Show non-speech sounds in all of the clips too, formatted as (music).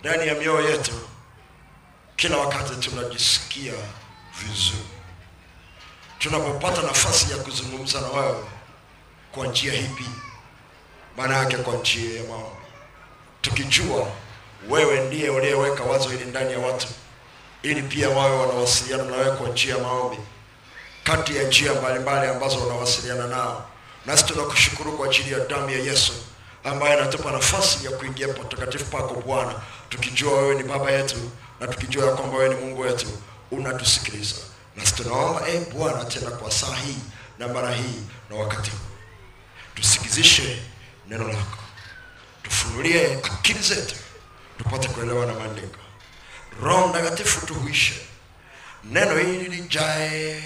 Ndani ya mioyo yetu kila wakati tunajisikia vizuri. Tunapopata nafasi ya kuzungumza na wewe kwa njia hipi, maana yake kwa njia ya maombi, tukijua wewe ndiye uliyeweka wazo hili ndani ya watu, ili pia wawe wanawasiliana na wewe kwa njia ya maombi, kati ya njia mbalimbali ambazo wanawasiliana nao. Nasi tunakushukuru kwa ajili ya damu ya Yesu ambaye anatupa nafasi ya kuingia patakatifu pako Bwana, tukijua wewe ni baba yetu na tukijua ya kwamba wewe ni Mungu wetu unatusikiliza. Nasi tunaomba e Bwana, tena kwa saa hii na mara hii na wakati huu, tusikizishe neno lako, tufunulie akili zetu. Tupate kuelewa na maandiko. Roho Mtakatifu tuhuishe. Neno hili lijae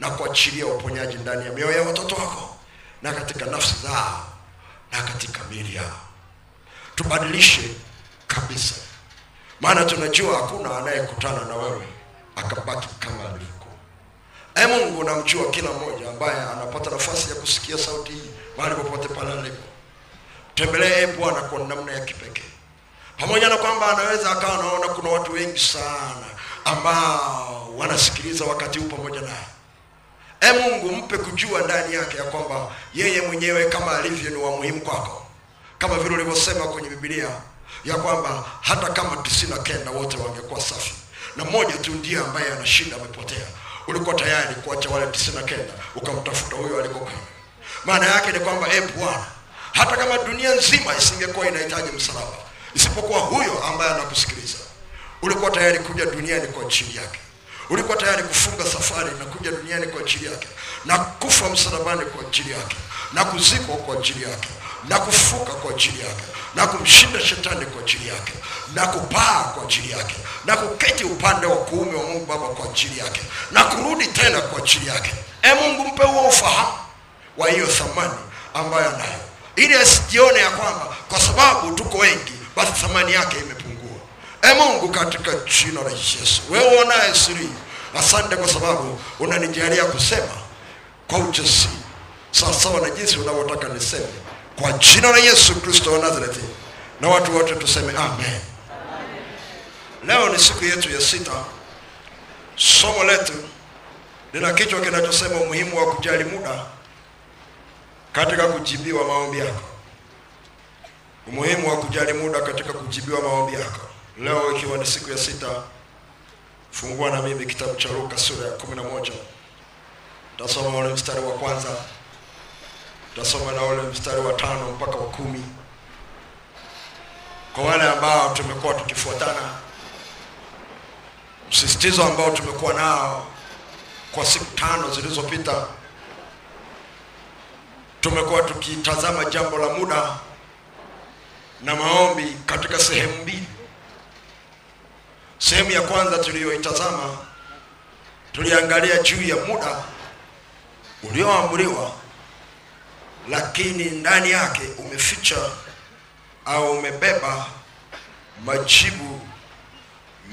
na kuachilia uponyaji ndani ya mioyo ya watoto wako na katika nafsi zao katika miili yao, tubadilishe kabisa, maana tunajua hakuna anayekutana na wewe akabaki kama alivyokuwa. E Mungu, namjua kila mmoja ambaye anapata nafasi ya kusikia sauti hii mahali popote pale alipo. Tembelee Bwana kwa namna ya kipekee, pamoja na kwamba anaweza akawa anaona kuna watu wengi sana ambao wanasikiliza wakati huu pamoja naye E Mungu, mpe kujua ndani yake ya kwamba yeye mwenyewe kama alivyo ni wa muhimu kwako, kama vile ulivyosema kwenye Biblia ya kwamba hata kama tisini na kenda wote wangekuwa safi. Na mmoja tu ndiye ambaye anashinda amepotea, ulikuwa tayari kuacha wale tisini na kenda ukamtafuta huyo alikokwenda. Maana yake ni kwamba e Bwana, hata kama dunia nzima isingekuwa inahitaji msalaba isipokuwa huyo ambaye anakusikiliza, ulikuwa tayari kuja duniani kwa ajili yake ulikuwa tayari kufunga safari na kuja duniani kwa ajili yake na kufa msalabani kwa ajili yake na kuzikwa kwa ajili yake na kufuka kwa ajili yake na kumshinda shetani kwa ajili yake na kupaa kwa ajili yake na kuketi upande wa kuume wa Mungu Baba kwa ajili yake na kurudi tena kwa ajili yake. E Mungu, mpe huo ufahamu wa hiyo thamani ambayo anayo, ili asijione ya kwamba kwa sababu tuko wengi basi thamani yake imepungua. E Mungu, katika jina la Yesu, wewe uonaye siri, asante kwa sababu unanijalia kusema kwa ujasiri sawasawa na jinsi unavyotaka niseme, kwa jina la Yesu Kristo wa Nazareti, na watu wote tuseme amen. Leo ni siku yetu ya sita. Somo letu lina kichwa kinachosema umuhimu wa kujali muda katika kujibiwa maombi yako. Umuhimu wa kujali muda katika kujibiwa maombi yako. Leo ikiwa ni siku ya sita, fungua na mimi kitabu cha Luka sura ya kumi na moja. Tasoma ule mstari wa kwanza, tasoma na ule mstari wa tano mpaka wa kumi. Kwa wale ambao tumekuwa tukifuatana, msisitizo ambao tumekuwa nao kwa siku tano zilizopita, tumekuwa tukitazama jambo la muda na maombi katika sehemu mbili. Sehemu ya kwanza tuliyoitazama tuliangalia juu ya muda ulioamriwa, lakini ndani yake umeficha au umebeba majibu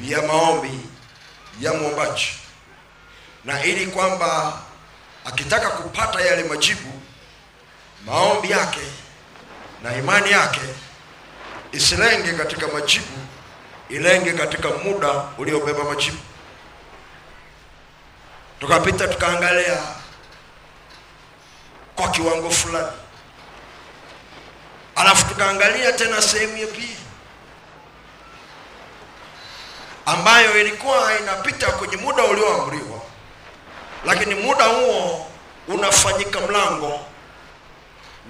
ya maombi ya mwombaji, na ili kwamba akitaka kupata yale majibu, maombi yake na imani yake isilenge katika majibu ilenge katika muda uliobeba majibu. tukapita tukaangalia kwa kiwango fulani alafu tukaangalia tena sehemu ya pili ambayo ilikuwa inapita kwenye muda ulioamriwa lakini muda huo unafanyika mlango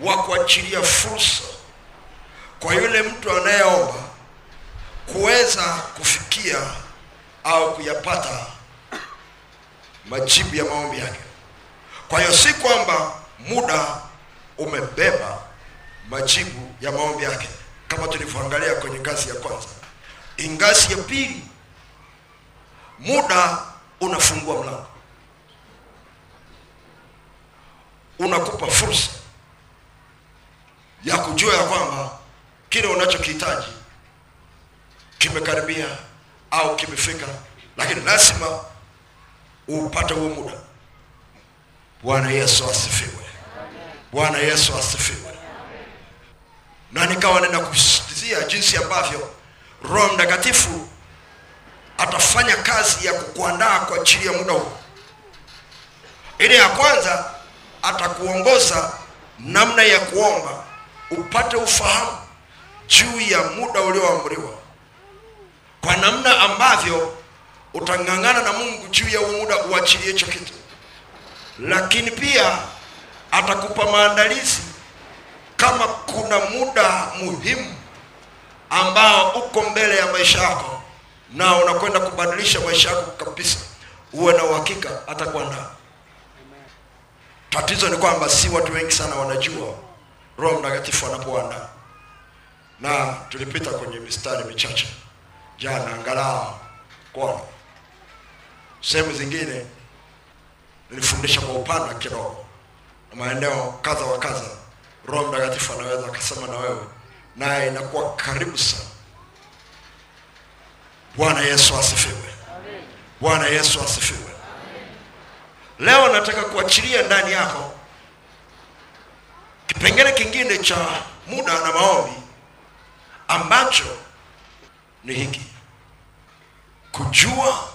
wa kuachilia fursa kwa yule mtu anayeomba kuweza kufikia au kuyapata majibu ya maombi yake. Kwa hiyo si kwamba muda umebeba majibu ya maombi yake kama tulivyoangalia kwenye ngazi ya kwanza. Ingazi ya pili muda unafungua mlango. Unakupa fursa ya kujua ya kwamba kile unachokihitaji kimekaribia au kimefika lakini lazima upate huo muda. Bwana yesu asifiwe. Bwana yesu asifiwe. Na nikawa ninakusisitizia jinsi ambavyo roho mtakatifu atafanya kazi ya kukuandaa kwa ajili ya muda huu. ile ya kwanza atakuongoza namna ya kuomba upate ufahamu juu ya muda ulioamriwa kwa namna ambavyo utang'ang'ana na mungu juu ya muda uachilie hicho kitu. Lakini pia atakupa maandalizi kama kuna muda muhimu ambao uko mbele ya maisha yako na unakwenda kubadilisha maisha yako kabisa uwe na uhakika atakuandaa tatizo ni kwamba si watu wengi sana wanajua roho mtakatifu anapoandaa na tulipita kwenye mistari michache jana angalau kwa sehemu zingine nilifundisha kwa upana kiroho na maeneo kadha wa kadha roho mtakatifu anaweza akasema na wewe naye inakuwa karibu sana. Bwana yesu asifiwe. Bwana yesu asifiwe. Leo nataka kuachilia ndani yako kipengele kingine cha muda na maombi ambacho ni hiki. Kujua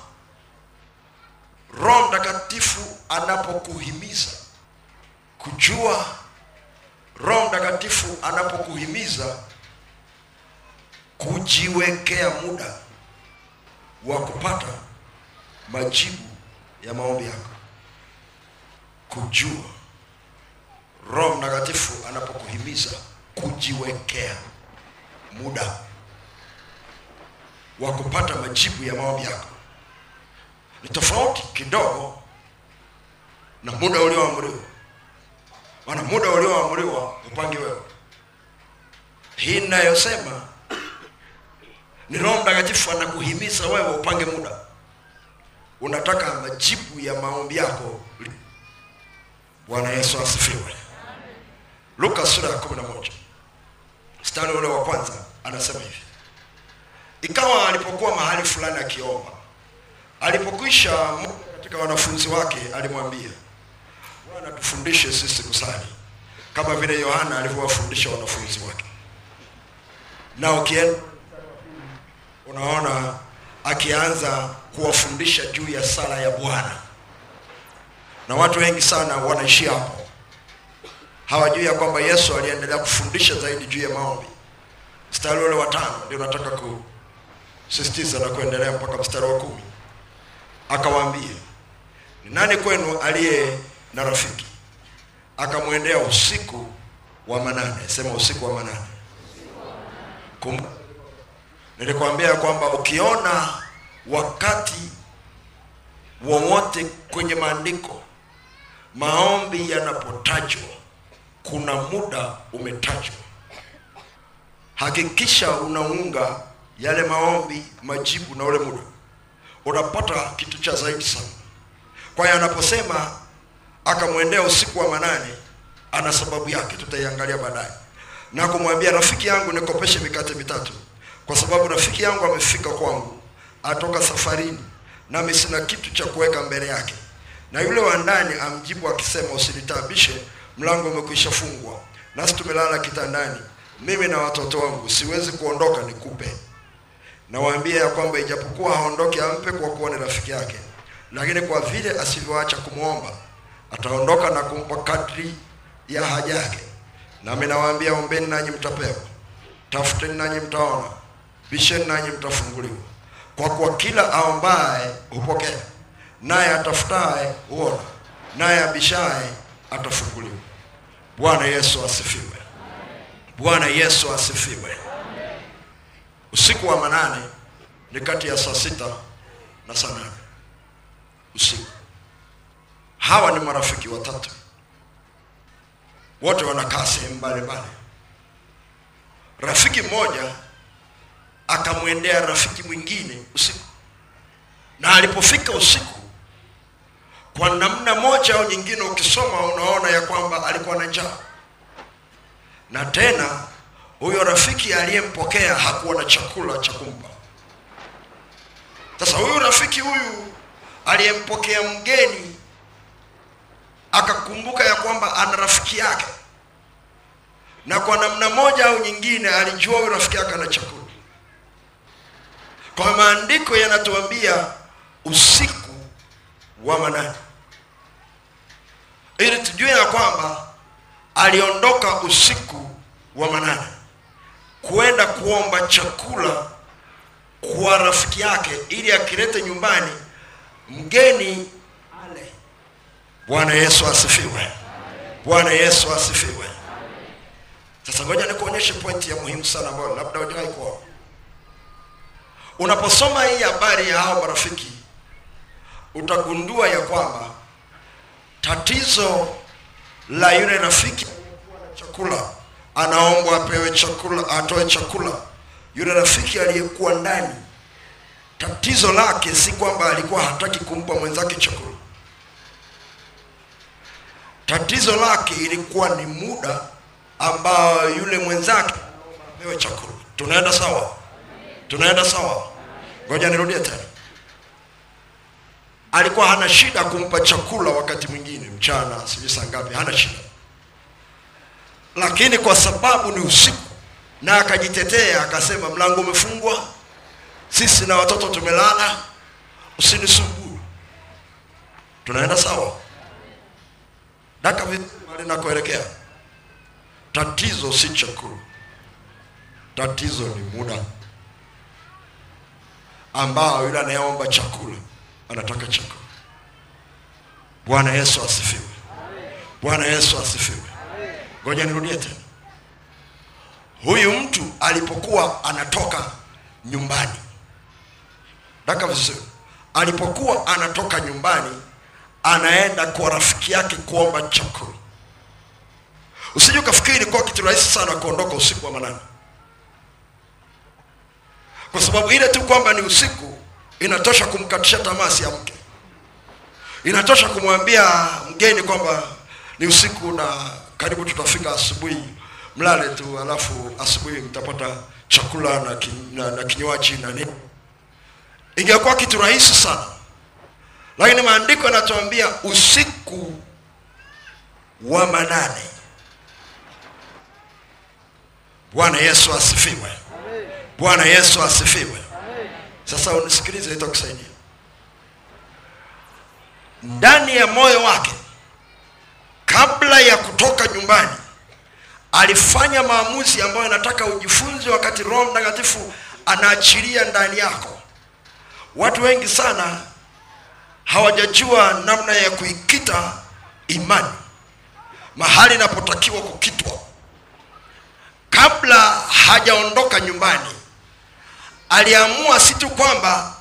roho mtakatifu anapokuhimiza. Kujua roho mtakatifu anapokuhimiza kujiwekea muda wa kupata majibu ya maombi yako. Kujua roho mtakatifu anapokuhimiza kujiwekea muda wa kupata majibu ya maombi yako. Ni tofauti kidogo na muda ulioamriwa. Maana muda ulioamriwa upange wewe. Hii inayosema ni roho mtakatifu anakuhimiza wewe upange muda. Unataka majibu ya maombi yako. Bwana yesu asifiwe. Luka sura ya kumi na moja. Mstari ule wa kwanza anasema hivi ikawa alipokuwa mahali fulani akiomba. Alipokwisha katika wanafunzi wake alimwambia bwana tufundishe sisi kusali kama vile yohana alivyowafundisha wanafunzi wake. Na ukienda unaona akianza kuwafundisha juu ya sala ya bwana. Na watu wengi sana wanaishia hapo. Hawajui ya kwamba yesu aliendelea kufundisha zaidi juu ya maombi. Mstari ule wa tano ndio nataka kusisitiza na kuendelea mpaka mstari wa kumi. Akawaambia ni nani kwenu aliye na rafiki? Akamwendea usiku wa manane. Sema usiku wa manane. Kumbe nilikwambia kwamba ukiona wakati wowote kwenye maandiko maombi yanapotajwa kuna muda umetajwa. Hakikisha unaunga yale maombi majibu na ule muda unapata kitu cha zaidi sana. Kwa hiyo anaposema akamwendea usiku wa manane ana sababu yake tutaiangalia baadaye. Na kumwambia rafiki yangu nikopeshe mikate mitatu. Kwa sababu rafiki yangu amefika kwangu atoka safarini nami sina kitu cha kuweka mbele yake. Na yule wa ndani amjibu akisema usinitaabishe mlango umekwisha fungwa. Nasi tumelala kitandani mimi na watoto wangu siwezi kuondoka nikupe nawaambia ya kwamba ijapokuwa haondoke ampe kwa kuwa ni rafiki yake lakini kwa vile asivyoacha kumwomba ataondoka na kumpa kadri ya haja yake. Nami nawaambia, ombeni nanyi mtapewa, tafuteni nanyi mtaona, bisheni nanyi mtafunguliwa. Kwa kuwa kila aombaye hupokea, naye atafutaye huona, naye abishaye atafunguliwa. Bwana Yesu asifiwe. Bwana Yesu asifiwe. Usiku wa manane ni kati ya saa sita na saa nane usiku. Hawa ni marafiki watatu, wote wanakaa sehemu mbalimbali. Rafiki mmoja akamwendea rafiki mwingine usiku, na alipofika usiku, kwa namna moja au nyingine, ukisoma unaona ya kwamba alikuwa na njaa, na tena huyo rafiki aliyempokea hakuwa na chakula cha kumpa. Sasa huyu rafiki huyu aliyempokea mgeni akakumbuka ya kwamba ana rafiki yake, na kwa namna moja au nyingine alijua huyu rafiki yake ana chakula. Kwa maandiko yanatuambia usiku wa manane, ili tujue ya kwamba aliondoka usiku wa manane kwenda kuomba chakula kwa rafiki yake ili akilete nyumbani mgeni ale. Bwana Yesu asifiwe. Bwana Yesu asifiwe. Sasa ngoja nikuonyeshe pointi ya muhimu sana ambayo labda hujawahi kuona. Unaposoma hii habari ya hao marafiki, utagundua ya kwamba tatizo la yule rafiki chakula anaombwa apewe chakula, atoe chakula. Yule rafiki aliyekuwa ndani, tatizo lake si kwamba alikuwa hataki kumpa mwenzake chakula. Tatizo lake ilikuwa ni muda ambao yule mwenzake apewe chakula. Tunaenda sawa? Tunaenda sawa? Ngoja nirudie tena. Alikuwa hana shida kumpa chakula wakati mwingine, mchana, sijui saa ngapi, hana shida lakini kwa sababu ni usiku na akajitetea akasema, mlango umefungwa, sisi na watoto tumelala, usinisumbue. Tunaenda sawa? Daka vizuri. Tatizo si chakula, tatizo ni muda ambao yule anayeomba chakula anataka chakula. Bwana Yesu asifiwe. Bwana Yesu asifiwe. Ngoja nirudie tena. Huyu mtu alipokuwa anatoka nyumbani, daka vizuri, alipokuwa anatoka nyumbani anaenda kwa rafiki yake kuomba chakula. Usije ukafikiri kwa kitu rahisi sana kuondoka usiku wa manane, kwa sababu ile tu kwamba ni usiku inatosha kumkatisha tamasi ya mke, inatosha kumwambia mgeni kwamba ni usiku na karibu tutafika asubuhi, mlale tu, alafu asubuhi mtapata chakula na, na, na kinywaji na nini. Ingekuwa kitu rahisi sana, lakini maandiko yanatuambia usiku wa manane. Bwana Yesu asifiwe. Bwana Yesu asifiwe. Sasa unisikilize, itakusaidia ndani ya moyo wake kabla ya kutoka nyumbani alifanya maamuzi ambayo anataka ujifunze wakati Roho Mtakatifu anaachilia ndani yako. Watu wengi sana hawajajua namna ya kuikita imani mahali inapotakiwa kukitwa. Kabla hajaondoka nyumbani, aliamua si tu kwamba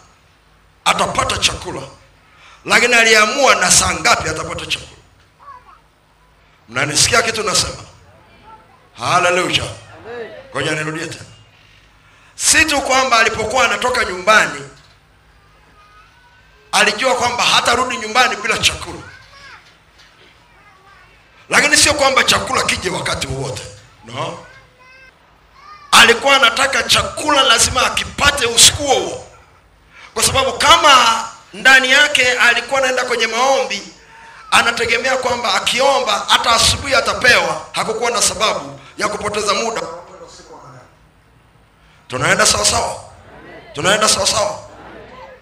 atapata chakula, lakini aliamua na saa ngapi atapata chakula. Mnanisikia kitu nasema? Haleluya! Ngoja nirudie tena. Si tu kwamba alipokuwa anatoka nyumbani alijua kwamba hatarudi nyumbani bila chakula, lakini sio kwamba chakula kije wakati wowote. No, alikuwa anataka chakula lazima akipate usiku huo, kwa sababu kama ndani yake alikuwa anaenda kwenye maombi anategemea kwamba akiomba hata asubuhi atapewa. Hakukuwa na sababu ya kupoteza muda. Tunaenda sawasawa, sawa, tunaenda sawasawa. sawa.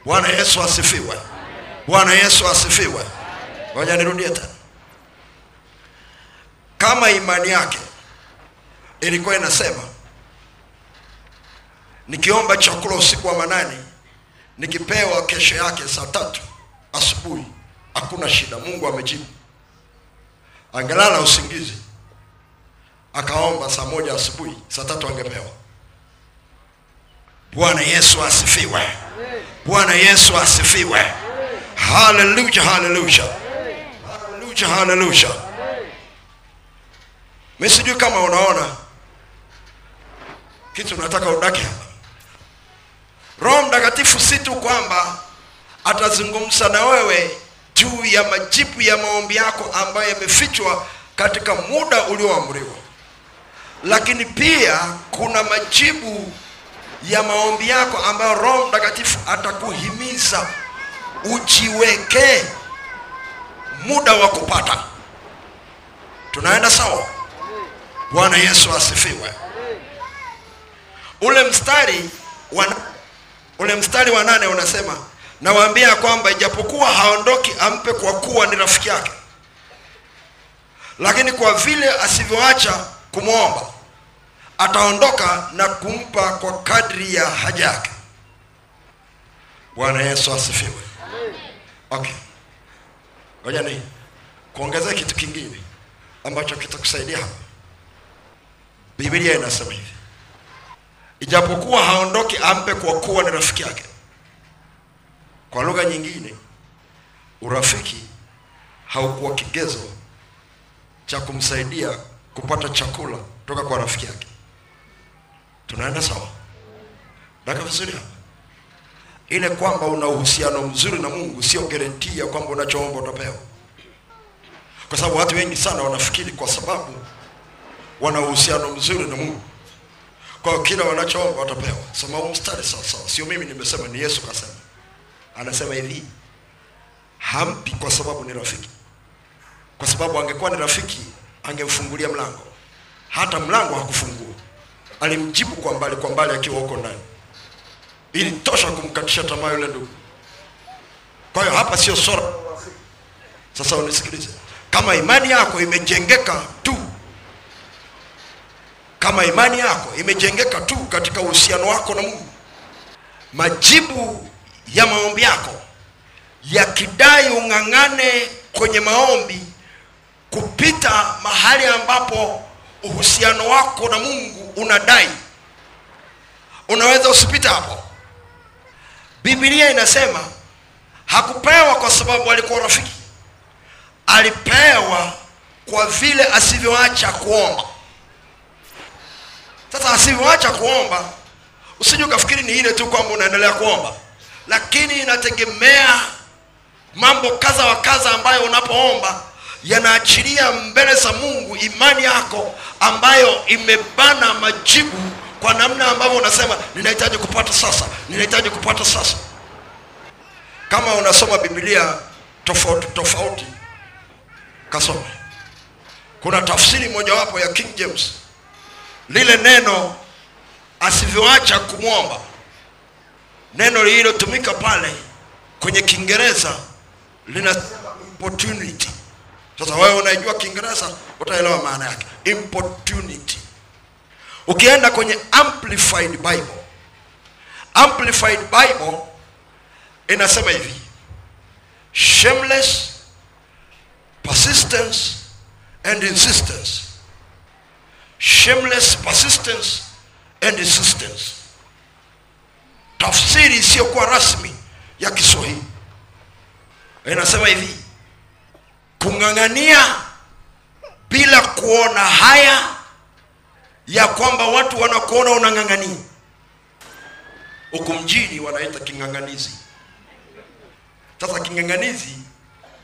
Bwana Yesu asifiwe. bwana yesu asifiwe ngoja nirudie tena kama imani yake ilikuwa inasema nikiomba chakula usiku wa manane nikipewa kesho yake saa tatu asubuhi hakuna shida mungu amejibu. Angelala usingizi. Akaomba saa moja asubuhi saa tatu angepewa. Bwana yesu asifiwe. Bwana yesu asifiwe. Haleluya haleluya haleluya haleluya mi sijui kama unaona kitu nataka udake hapa. Roho mtakatifu si tu kwamba atazungumza na wewe juu ya majibu ya maombi yako ambayo yamefichwa katika muda ulioamriwa. Lakini pia kuna majibu ya maombi yako ambayo roho mtakatifu atakuhimiza ujiwekee muda wa kupata. Tunaenda sawa? Bwana yesu asifiwe. Ule mstari wa ule mstari wa nane unasema nawaambia kwamba ijapokuwa haondoki ampe kwa kuwa ni rafiki yake. Lakini kwa vile asivyoacha kumwomba ataondoka na kumpa kwa kadri ya haja yake. Bwana yesu asifiwe. Okay. Ngoja ni kuongezea kitu kingine ambacho kitakusaidia hapa. Biblia inasema hivi. Ijapokuwa haondoki ampe kwa kuwa ni rafiki yake kwa lugha nyingine urafiki haukuwa kigezo cha kumsaidia kupata chakula toka kwa rafiki yake. Tunaenda sawa? Daka vizuri hapa. Ile kwamba una uhusiano mzuri na mungu sio guarantee ya kwamba unachoomba utapewa. Kwa sababu watu wengi sana wanafikiri kwa sababu wana uhusiano mzuri na mungu. Kwa kila wanachoomba watapewa. Soma mstari sawa sawa. Sio mimi nimesema ni yesu kasema anasema hivi hampi kwa sababu ni rafiki. Kwa sababu angekuwa ni rafiki angemfungulia mlango. Hata mlango hakufungua. Alimjibu kwa mbali kwa mbali akiwa huko ndani. Ilitosha kumkatisha tamaa yule ndugu. Kwa hiyo hapa sio sora sasa unisikilize. Kama imani yako imejengeka tu kama imani yako imejengeka tu katika uhusiano wako na mungu majibu ya maombi yako yakidai ung'ang'ane kwenye maombi kupita mahali ambapo uhusiano wako na mungu unadai. Unaweza usipita hapo. Biblia inasema hakupewa kwa sababu alikuwa rafiki alipewa kwa vile asivyoacha kuomba. Sasa asivyoacha kuomba usije ukafikiri ni ile tu kwamba unaendelea kuomba lakini inategemea mambo kadha wa kadha ambayo unapoomba yanaachilia mbele za mungu imani yako ambayo imebana majibu kwa namna ambavyo unasema ninahitaji kupata sasa ninahitaji kupata sasa. Kama unasoma biblia tofauti tofauti kasome. Kuna tafsiri mojawapo ya king james. Lile neno asivyoacha kumwomba neno lililotumika pale kwenye kiingereza lina opportunity. Sasa wewe unaijua kiingereza utaelewa maana yake. Importunity. Ukienda kwenye amplified bible amplified bible inasema hivi shameless persistence and insistence. Shameless persistence and insistence tafsiri isiyokuwa rasmi ya kiswahili. Inasema hivi kung'ang'ania bila kuona haya ya kwamba watu wanakuona unang'ang'ania. Huku mjini wanaita king'ang'anizi. Sasa king'ang'anizi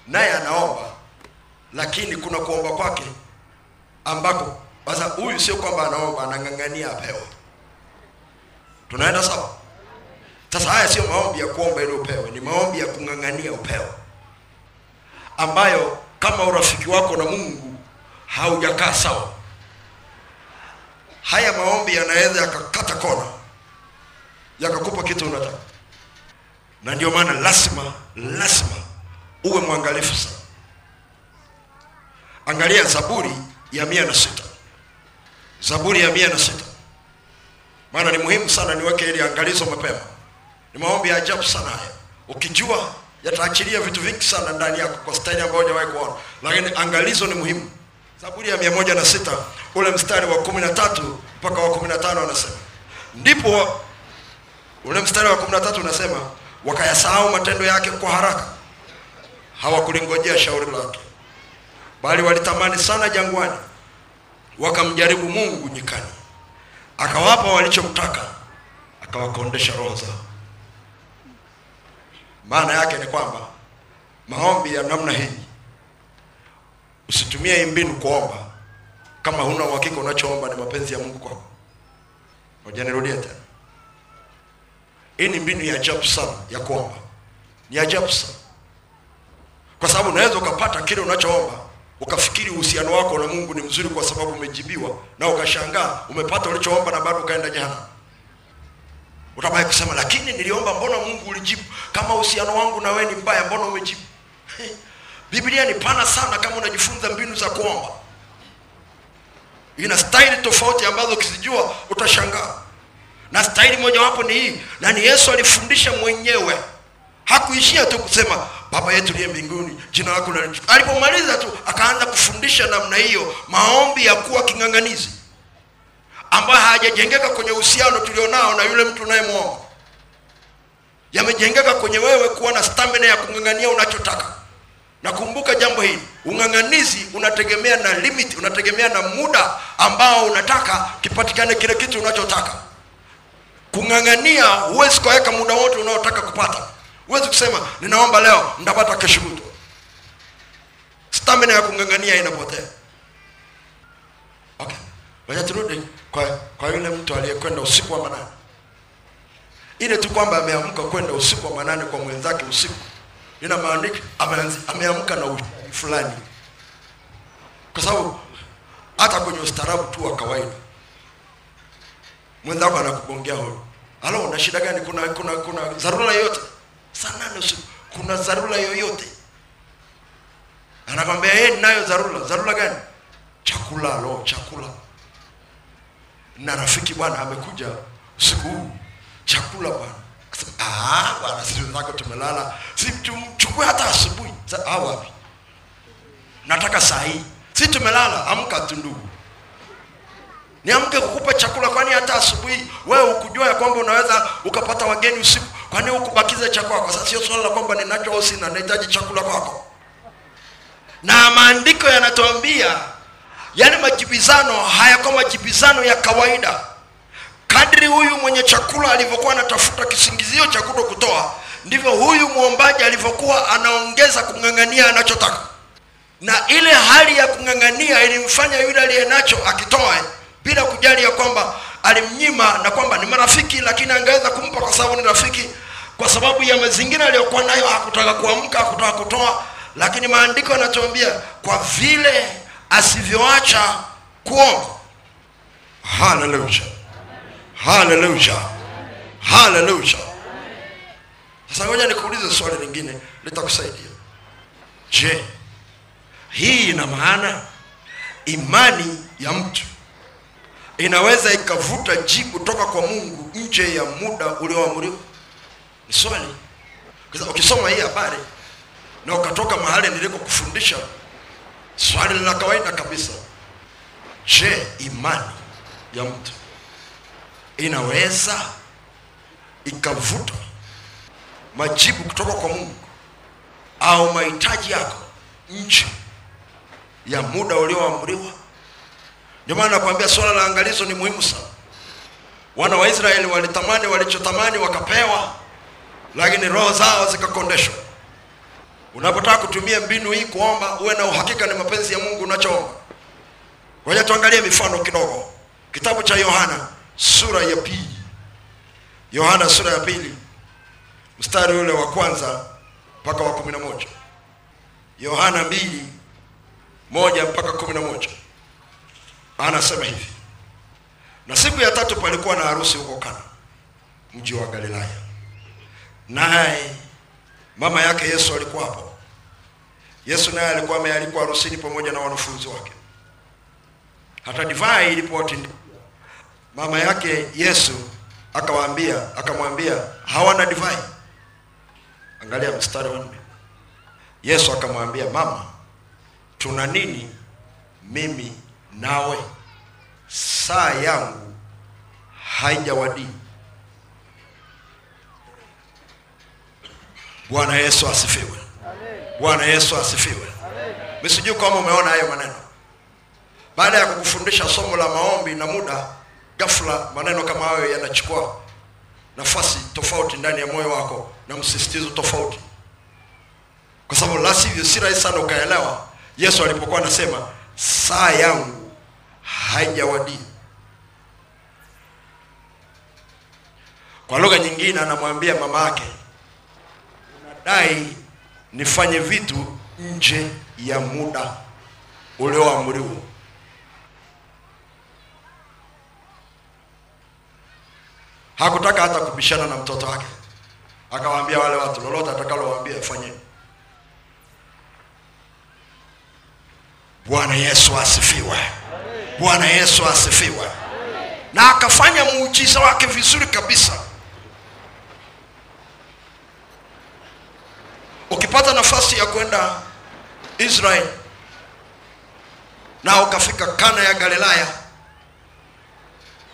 naye anaomba lakini kuna kuomba kwake ambako sasa huyu sio kwamba anaomba anang'ang'ania apewa. tunaenda sawa sasa haya sio maombi ya kuomba ili upewe ni maombi ya kung'ang'ania upewe ambayo kama urafiki wako na mungu haujakaa sawa. Haya maombi yanaweza yakakata kona yakakupa kitu unataka. Na ndio maana lazima lazima uwe mwangalifu sana. Angalia zaburi ya mia na sita. Zaburi ya mia na sita. Maana ni muhimu sana niweke ili angalizo mapema ni maombi ya ajabu sana haya. Ukijua yataachilia vitu vingi sana ndani yako kwa staili ambayo hujawahi kuona. Lakini angalizo ni muhimu. Zaburi ya mia moja na sita ule mstari wa kumi na tatu mpaka wa kumi na tano anasema ndipo ule mstari wa kumi na tatu unasema wakayasahau matendo yake kwa haraka. Hawakulingojea shauri lake bali walitamani sana jangwani. Wakamjaribu mungu nyikani. Akawapa walichomtaka akawakondesha roho zao maana yake ni kwamba maombi ya namna hii usitumie hii mbinu kuomba. Kama huna uhakika unachoomba ni mapenzi ya mungu kwako Ngoja nirudie tena. Hii ni mbinu ya ajabu sana ya kuomba. Ni ajabu sana. Kwa sababu unaweza ukapata kile unachoomba ukafikiri uhusiano wako na mungu ni mzuri kwa sababu umejibiwa na ukashangaa umepata ulichoomba na bado ukaenda jehanamu utabaki kusema lakini niliomba mbona mungu ulijibu? Kama uhusiano wangu na wewe ni mbaya mbona umejibu? (laughs) Biblia ni pana sana kama unajifunza mbinu za kuomba. Ina staili tofauti ambazo ukizijua utashangaa. Na staili mojawapo ni hii na ni yesu alifundisha mwenyewe. Hakuishia tu kusema baba yetu liye mbinguni jina lako alipomaliza tu akaanza kufundisha namna hiyo maombi ya kuwa king'ang'anizi ambayo hayajajengeka kwenye uhusiano tulionao na yule mtu unayemwomba. Yamejengeka kwenye wewe kuwa na stamina ya kung'ang'ania unachotaka. Nakumbuka jambo hili. Ung'ang'anizi unategemea na limit unategemea na muda ambao unataka kipatikane kile kitu unachotaka. Kung'ang'ania huwezi kaweka muda wote unaotaka kupata. Huwezi kusema ninaomba leo nitapata kesho kutwa. Stamina ya kung'ang'ania inapotea. Okay. Wacha turudi kwa kwa yule mtu aliyekwenda usiku wa manane. Ile tu kwamba ameamka kwenda usiku wa manane kwa mwenzake usiku. Ina maandiko ameamka na fulani. Kwa sababu hata kwenye ustarabu tu wa kawaida. Mwenzako anakugongea huyo, halo una shida gani? Kuna kuna kuna dharura yoyote? Saa nane usiku kuna dharura yoyote? Anakwambia yeye ninayo dharura. Dharura gani? Chakula lo chakula na rafiki bwana amekuja usiku huu. Chakula bwana. "Ah, bwana sisi wenzako tumelala. Si tumchukue hata asubuhi. Wapi? Nataka saa hii. Si tumelala. Amka tu ndugu. Niamke kukupa chakula kwani hata asubuhi wewe ukujua ya kwamba unaweza ukapata wageni usiku? Kwani ukubakiza cha kwako sasa sio swala la kwamba ninacho sina nahitaji chakula kwako. Na maandiko yanatuambia yale majibizano hayakuwa majibizano ya kawaida. Kadri huyu mwenye chakula alivyokuwa anatafuta kisingizio cha kuto kutoa ndivyo huyu mwombaji alivyokuwa anaongeza kung'ang'ania anachotaka. Na ile hali ya kung'ang'ania ilimfanya yule aliye nacho akitoe bila kujali ya kwamba alimnyima na kwamba ni marafiki lakini angeweza kumpa kwa sababu ni rafiki. Kwa sababu ya mazingira aliyokuwa nayo hakutaka kuamka hakutaka kutoa. Lakini maandiko yanatuambia kwa vile asivyoacha kuomba. Haleluya. Haleluya. Haleluya. Sasa ngoja nikuulize swali lingine litakusaidia. Je hii ina maana imani ya mtu inaweza ikavuta jibu toka kwa mungu nje ya muda ulioamuriwa ni swali. Ukisoma hii habari na ukatoka mahali niliko kufundisha swali la kawaida kabisa. Je imani ya mtu inaweza ikavuta majibu kutoka kwa mungu au mahitaji yako nje ya muda ulioamriwa? Ndio maana nakwambia swala la angalizo ni muhimu sana. Wana wa israeli walitamani walichotamani wakapewa lakini roho zao zikakondeshwa unapotaka kutumia mbinu hii kuomba uwe na uhakika ni mapenzi ya mungu unachoomba. Ngoja tuangalie mifano kidogo. Kitabu cha yohana sura ya pili. Yohana sura ya pili mstari ule wa kwanza mpaka wa kumi na moja. Yohana mbili moja mpaka kumi na moja. Anasema hivi. Na siku ya tatu palikuwa na harusi huko kana mji wa galilaya. Naye mama yake yesu alikuwa hapo. Yesu naye alikuwa amealikwa harusini pamoja na wanafunzi wake. Hata divai ilipowatindia mama yake yesu akawaambia akamwambia hawana divai. Angalia mstari wa nne. Yesu akamwambia mama tuna nini mimi nawe? Saa yangu haijawadii bwana yesu asifiwe. Bwana yesu asifiwe. Mi sijui kama umeona hayo maneno. Baada ya kukufundisha somo la maombi na muda ghafla maneno kama hayo yanachukua nafasi tofauti ndani ya moyo wako na msisitizo tofauti. Kwa sababu la sivyo si rahisi sana ukaelewa yesu alipokuwa anasema saa yangu haijawadia kwa lugha nyingine anamwambia mama yake unadai nifanye vitu nje ya muda ulioamriwa hakutaka hata kubishana na mtoto wake. Akawaambia wale watu lolote atakalowaambia fanyeni bwana yesu asifiwe. Bwana yesu asifiwe. Na akafanya muujiza wake vizuri kabisa ukipata nafasi ya kwenda israel na ukafika kana ya galilaya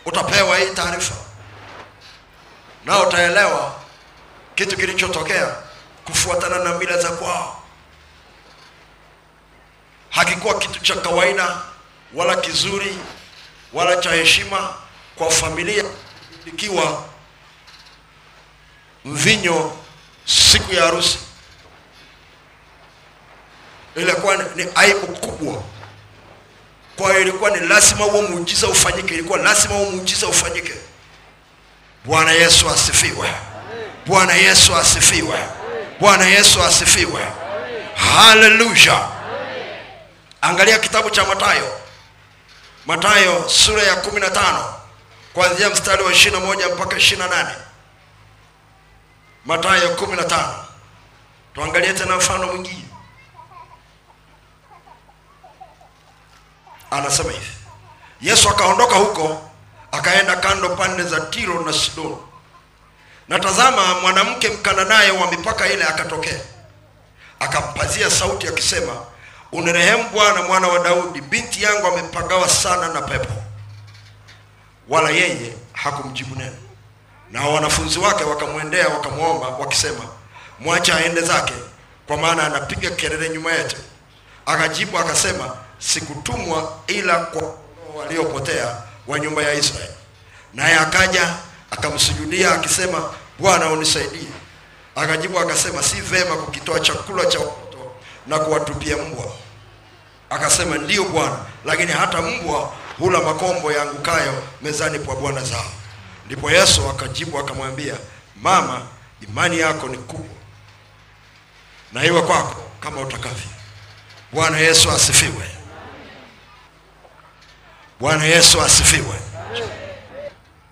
utapewa hii taarifa na utaelewa kitu kilichotokea kufuatana na mila za kwao. Hakikuwa kitu cha kawaida wala kizuri wala cha heshima kwa familia ikiwa mvinyo siku ya harusi ilikuwa ni, aibu kubwa. Kwa ilikuwa ni lazima huo muujiza ufanyike ilikuwa lazima huo muujiza ufanyike. Bwana yesu asifiwe. Bwana yesu asifiwe. Bwana yesu asifiwe. Haleluya angalia kitabu cha matayo matayo sura ya kumi na tano kuanzia mstari wa ishiri na moja mpaka ishiri na nane. Matayo kumi na tano. Tuangalie tena mfano mwingine anasema hivi. Yesu akaondoka huko akaenda kando pande za tiro na sidoni. Na tazama mwanamke mkananaye wa mipaka ile akatokea. Akampazia sauti akisema unirehemu bwana mwana wa daudi binti yangu amepagawa sana na pepo. Wala yeye hakumjibu neno. Na wanafunzi wake wakamwendea wakamwomba wakisema mwacha aende zake kwa maana anapiga kelele nyuma yetu. Akajibu akasema sikutumwa ila kwa waliopotea wa nyumba ya israeli. Naye akaja akamsujudia akisema bwana unisaidie. Akajibu akasema si vema kukitoa chakula cha watoto na kuwatupia mbwa. Akasema ndiyo bwana lakini hata mbwa hula makombo yaangukayo mezani kwa bwana zao. Ndipo yesu akajibu akamwambia mama imani yako ni kubwa na iwe kwako kama utakavyo. Bwana yesu asifiwe bwana yesu asifiwe.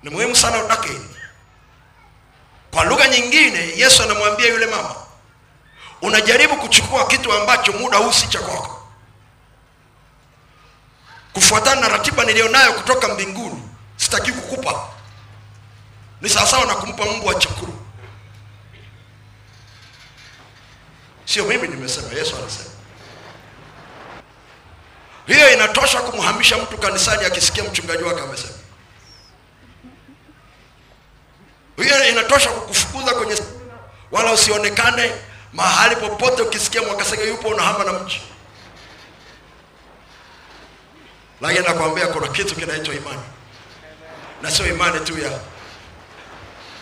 Ni muhimu sana udake kwa lugha nyingine yesu anamwambia yule mama unajaribu kuchukua kitu ambacho muda huu si cha kwako. Kufuatana na ratiba niliyonayo kutoka mbinguni sitaki kukupa. Ni sawasawa na kumpa mbwa chakula sio mimi nimesema yesu anasema hiyo inatosha kumhamisha mtu kanisani akisikia mchungaji wake amesema. Hiyo inatosha kukufukuza kwenye wala usionekane mahali popote ukisikia mwakasege yupo unahama na mji lakini nakwambia kuna kitu kinaitwa imani. Na sio imani tu ya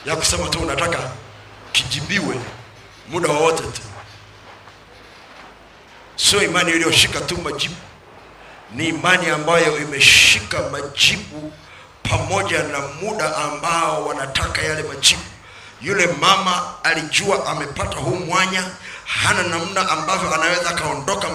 ya kusema tu unataka kijibiwe muda wowote tu. Sio imani iliyoshika tu majibu ni imani ambayo imeshika majibu pamoja na muda ambao wanataka yale majibu. Yule mama alijua amepata huu mwanya hana namna ambavyo anaweza akaondoka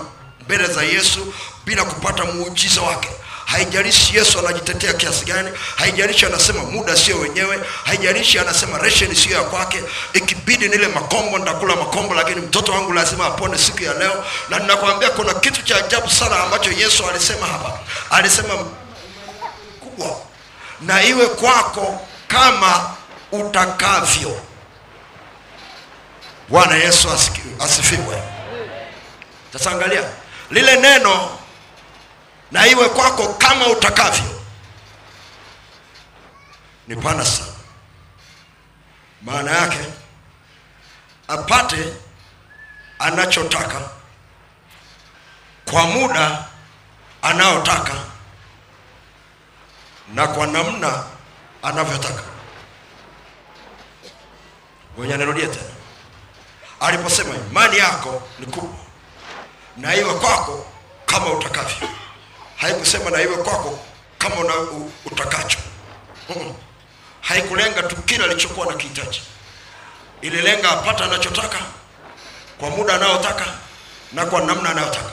mbele za yesu bila kupata muujiza wake haijalishi yesu anajitetea kiasi gani haijalishi anasema muda sio wenyewe haijalishi anasema resheni sio ya kwake. Ikibidi nile makombo nitakula makombo lakini mtoto wangu lazima apone siku ya leo. Na ninakwambia kuna kitu cha ajabu sana ambacho yesu alisema hapa. Alisema kubwa na iwe kwako kama utakavyo. Bwana yesu asifiwe. Sasa angalia lile neno na iwe kwako kama utakavyo. Ni pana sana maana yake apate anachotaka kwa muda anaotaka na kwa namna anavyotaka. Wenye anarudia tena. Aliposema imani yako ni kubwa na iwe kwako kama utakavyo haikusema na iwe kwako kama una, utakacho. Hmm. haikulenga tu kile alichokuwa na kihitaji ililenga apata anachotaka kwa muda anayotaka na kwa namna anayotaka.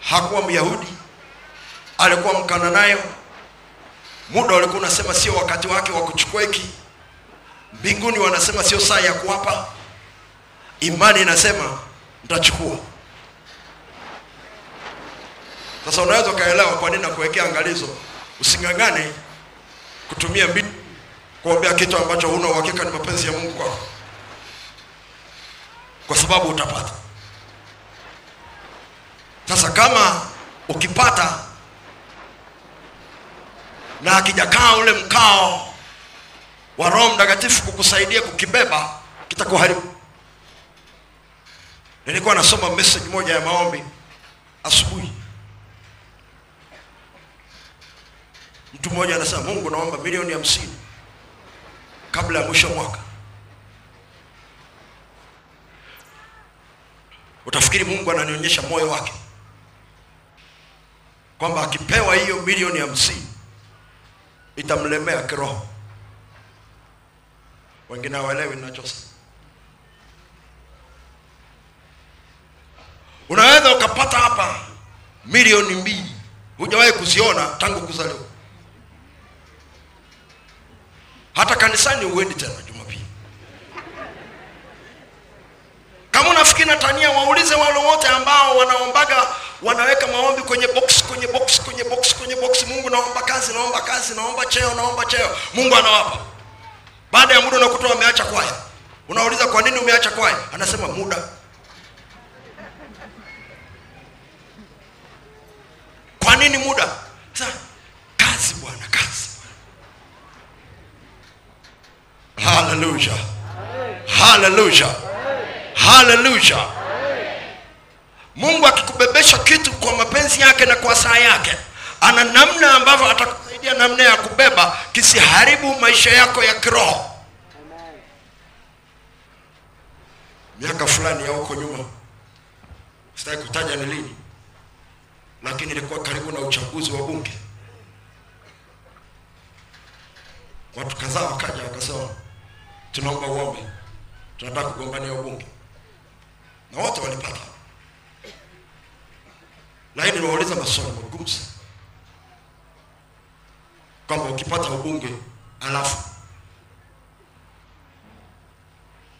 Hakuwa myahudi alikuwa mkananayo. Muda walikuwa unasema sio wakati wake wa kuchukua hiki. Mbinguni wanasema sio saa ya kuwapa. Imani inasema nitachukua sasa unaweza ukaelewa kwa nini nakuwekea angalizo. Using'ang'ane kutumia mbinu kuombea kitu ambacho huna uhakika ni mapenzi ya mungu kwako. Kwa sababu utapata. Sasa kama ukipata na akijakaa ule mkao wa roho mtakatifu kukusaidia kukibeba kitakuharibu. Nilikuwa nasoma message moja ya maombi asubuhi mtu mmoja anasema mungu naomba milioni hamsini kabla ya mwisho mwaka. Utafikiri mungu ananionyesha moyo wake kwamba akipewa hiyo milioni hamsini itamlemea kiroho. Wengine hawaelewi ninachosema. Unaweza ukapata hapa milioni mbili. Hujawahi kuziona tangu kuzaliwa hata kanisani uendi tena jumapili. Kama unafikiri natania waulize wale wote ambao wanaombaga wanaweka maombi kwenye box kwenye box kwenye box kwenye box. Mungu naomba kazi naomba kazi naomba cheo naomba cheo. Mungu anawapa. Baada ya muda unakuta wameacha kwaya. Unauliza kwa nini umeacha kwaya? Anasema muda. Kwa nini muda Sasa, kazi bwana kazi haleluya haleluya haleluya mungu akikubebesha kitu kwa mapenzi yake na kwa saa yake ana namna ambavyo atakusaidia namna ya kubeba kisiharibu maisha yako ya kiroho. Miaka fulani ya huko nyuma sitaki kutaja ni lini lakini ilikuwa karibu na uchaguzi wa bunge. Watu kadhaa wakaja wakasema tunaomba uombe. Tunataka kugombania ubunge. Na wote walipata. Lakini niwauliza maswali magumu sana. Kwamba ukipata ubunge alafu.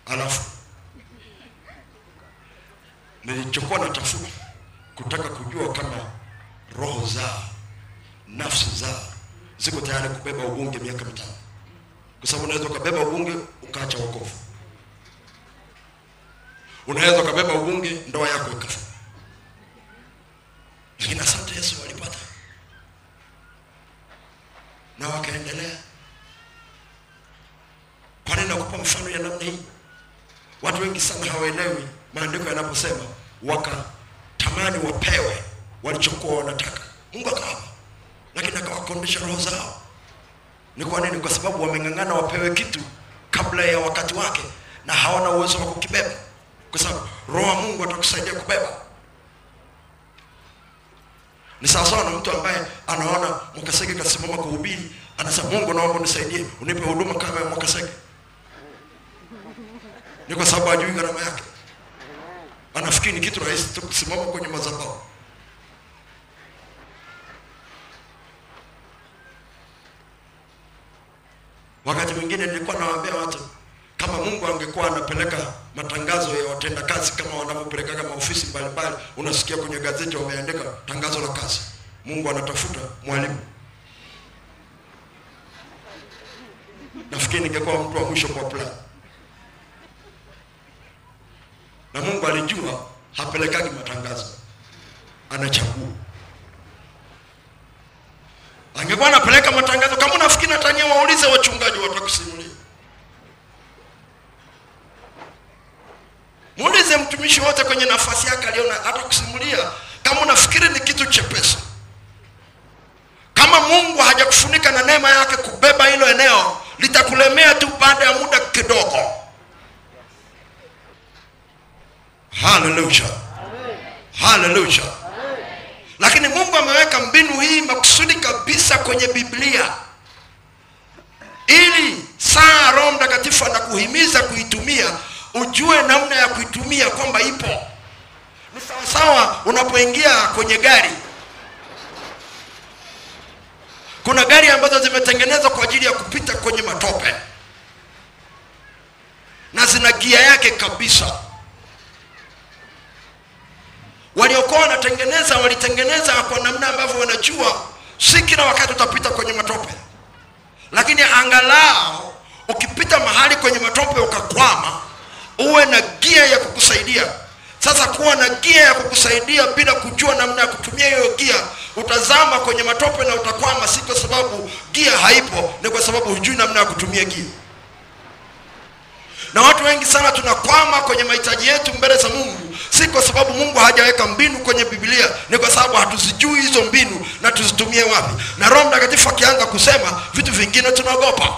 Alafu. Nilichokuwa natafuta kutaka kujua kama roho zao nafsi zao ziko tayari kubeba ubunge miaka mitano kwa sababu unaweza ukabeba ubunge ukaacha wokovu. Unaweza ukabeba ubunge ndoa yako ikafa. Lakini asante yesu walipata na wakaendelea. Kwa nini nakupa mfano ya namna hii? Watu wengi sana hawaelewi maandiko yanaposema wakatamani wapewe walichokuwa wanataka. Mungu akawapa lakini akawakondesha roho zao ni kwa nini? Kwa sababu wameng'ang'ana wapewe kitu kabla ya wakati wake na hawana uwezo wa kukibeba. Kwa sababu roho wa mungu atakusaidia kubeba. Ni sawasawa na mtu ambaye anaona mwakasege kasimama kuhubiri anasema mungu naomba unisaidie. Unipe huduma kama ya mwakasege ni kwa sababu ajui gharama yake. Anafikiri ni kitu rahisi tu kusimama kwenye madhabahu wakati mwingine nilikuwa nawaambia watu kama mungu angekuwa anapeleka matangazo ya watendakazi kama wanavyopelekaga maofisi mbalimbali unasikia kwenye gazeti wameandika tangazo la kazi. Mungu anatafuta mwalimu. Nafikiri ningekuwa mtu wa mwisho kwa plan. Na mungu alijua hapelekagi matangazo. Anachagua angekuwa anapeleka matangazo kama unafikiri natania waulize wachungaji watakusimulia. Muulize mtumishi wote kwenye nafasi yake aliona atakusimulia. Kama unafikiri ni kitu chepesi. Kama mungu hajakufunika na neema yake kubeba hilo eneo litakulemea tu baada ya muda kidogo. Haleluya haleluya lakini mungu ameweka mbinu hii makusudi kabisa kwenye biblia. Ili saa roho mtakatifu anakuhimiza kuitumia ujue namna ya kuitumia kwamba ipo. Ni sawasawa unapoingia kwenye gari. Kuna gari ambazo zimetengenezwa kwa ajili ya kupita kwenye matope. Na zina gia yake kabisa waliokuwa wanatengeneza walitengeneza kwa namna ambavyo wanajua si kila wakati utapita kwenye matope. Lakini angalau ukipita mahali kwenye matope ukakwama uwe na gia ya kukusaidia. Sasa kuwa na gia ya kukusaidia bila kujua namna ya kutumia hiyo gia utazama kwenye matope na utakwama si kwa sababu gia haipo ni kwa sababu hujui namna ya kutumia gia na watu wengi sana tunakwama kwenye mahitaji yetu mbele za mungu. Si kwa sababu mungu hajaweka mbinu kwenye biblia ni kwa sababu hatuzijui hizo mbinu na tuzitumie wapi. Na roho mtakatifu akianza kusema vitu vingine tunaogopa.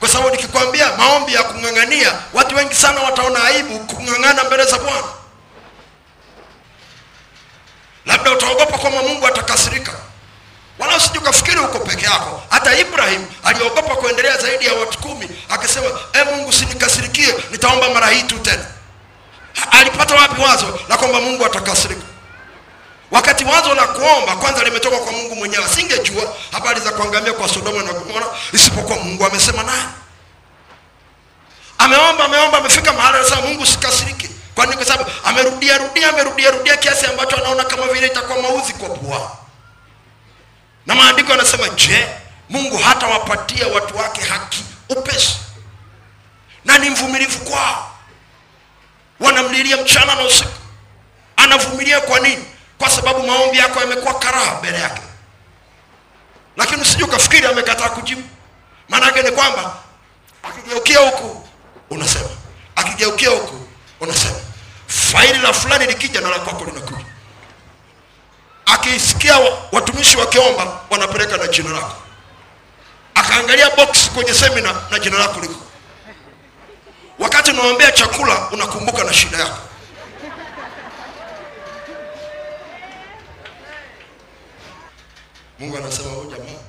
Kwa sababu nikikwambia maombi ya kung'ang'ania watu wengi sana wataona aibu kung'ang'ana mbele za bwana. Labda utaogopa kwamba mungu atakasirika wala usije ukafikiri uko peke yako. Hata ibrahim aliogopa kuendelea zaidi ya watu kumi akisema e mungu sinikasirikie nitaomba mara hii tu tena. Alipata wapi wazo la kwamba mungu atakasirika? Wakati wazo la kuomba kwanza limetoka kwa mungu mwenyewe asingejua habari za kuangamia kwa sodoma na gomora isipokuwa mungu amesema naye ameomba ameomba amefika mahali anasema mungu sikasirike kwani kwa sababu amerudia rudia amerudia rudia kiasi ambacho anaona kama vile itakuwa mauzi kwa pua na maandiko yanasema je mungu hatawapatia watu wake haki upesi? Na ni mvumilivu kwao. Wanamlilia mchana na usiku. Anavumilia kwa nini? Kwa sababu maombi yako yamekuwa karaha mbele yake. Lakini usije ukafikiri amekataa kujibu. Maana yake ni kwamba akigeukia huku unasema. Akigeukia huku unasema. Faili la fulani likija na la kwako linakuja akisikia watumishi wakiomba wanapeleka na jina lako. Akaangalia box kwenye semina na jina lako liko. Wakati unaombea chakula unakumbuka na shida yako. Mungu anasema huyu jamaa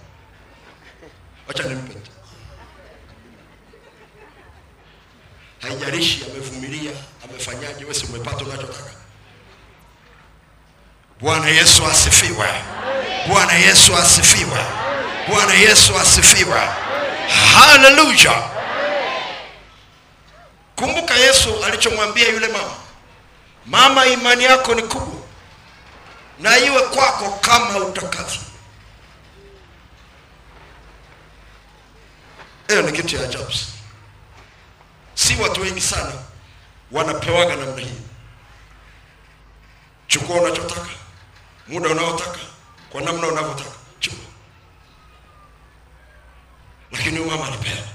wacha nimpe. Haijarishi amevumilia amefanyaje wewe umepata unachotaka bwana yesu asifiwe. Bwana yesu asifiwe. Bwana yesu asifiwe. Haleluya kumbuka yesu alichomwambia yule mama. Mama imani yako ni kubwa na iwe kwako kama utakavyo. Hiyo ni kitu ya ajabu si watu wengi sana wanapewaga namna hii. Chukua unachotaka muda unaotaka kwa namna unavyotaka. Chukua lakini huyu mama alipewa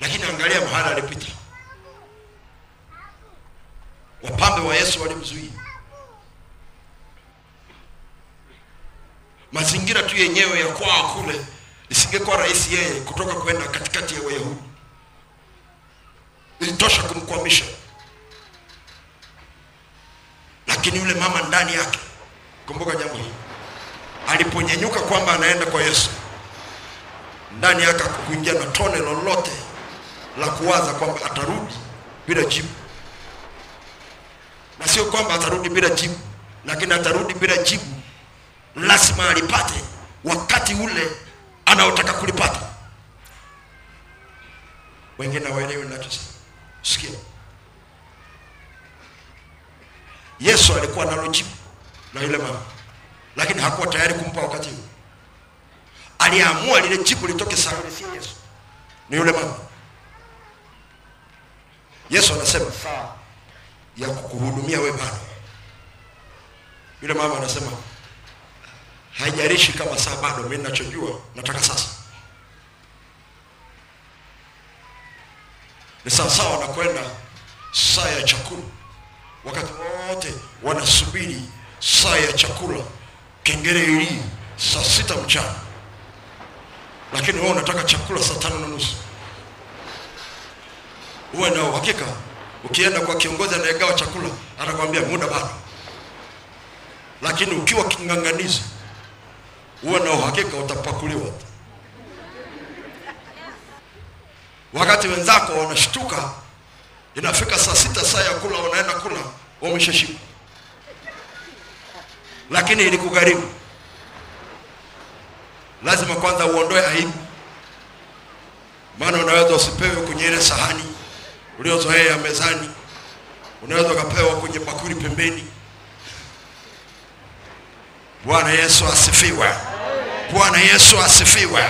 lakini angalia mahala alipita. Wapambe wa yesu walimzuia. Mazingira tu yenyewe ya kwao kule isingekuwa rahisi yeye kutoka kwenda katikati ya wayahudi. Ilitosha kumkwamisha. Lakini yule mama ndani yake kumbuka jambo hili. Aliponyenyuka kwamba anaenda kwa yesu ndani yake kuingia na tone lolote la kuwaza kwamba atarudi bila jibu. Na sio kwamba atarudi bila jibu lakini atarudi bila jibu lazima alipate wakati ule anaotaka kulipata. Wengine hawaelewi ninachosema. Sikia. Yesu alikuwa nalo jibu la yule mama. Lakini hakuwa tayari kumpa wakati huo. aliamua lile jibu litoke sauli si yesu ni yule mama. Yesu anasema saa ya kukuhudumia wewe bado. Yule mama anasema haijarishi kama saa bado mimi ninachojua nataka sasa. Ni sawasawa na kwenda saa ya chakula. Wakati wote wanasubiri saa ya chakula kengele ilii saa sita mchana. Lakini wewe unataka chakula saa tano na nusu. Uwe na uhakika ukienda kwa kiongozi anayegawa chakula atakwambia muda bado. Lakini ukiwa king'ang'anizi uwe na uhakika utapakuliwa. Wakati wenzako wanashtuka inafika saa sita saa ya kula wanaenda kula wameshashiba lakini ilikugharimu lazima kwanza uondoe aibu. Maana unaweza usipewe kwenye ile sahani uliozoea mezani. Unaweza ukapewa kwenye bakuli pembeni. Bwana yesu asifiwe. Bwana yesu asifiwe.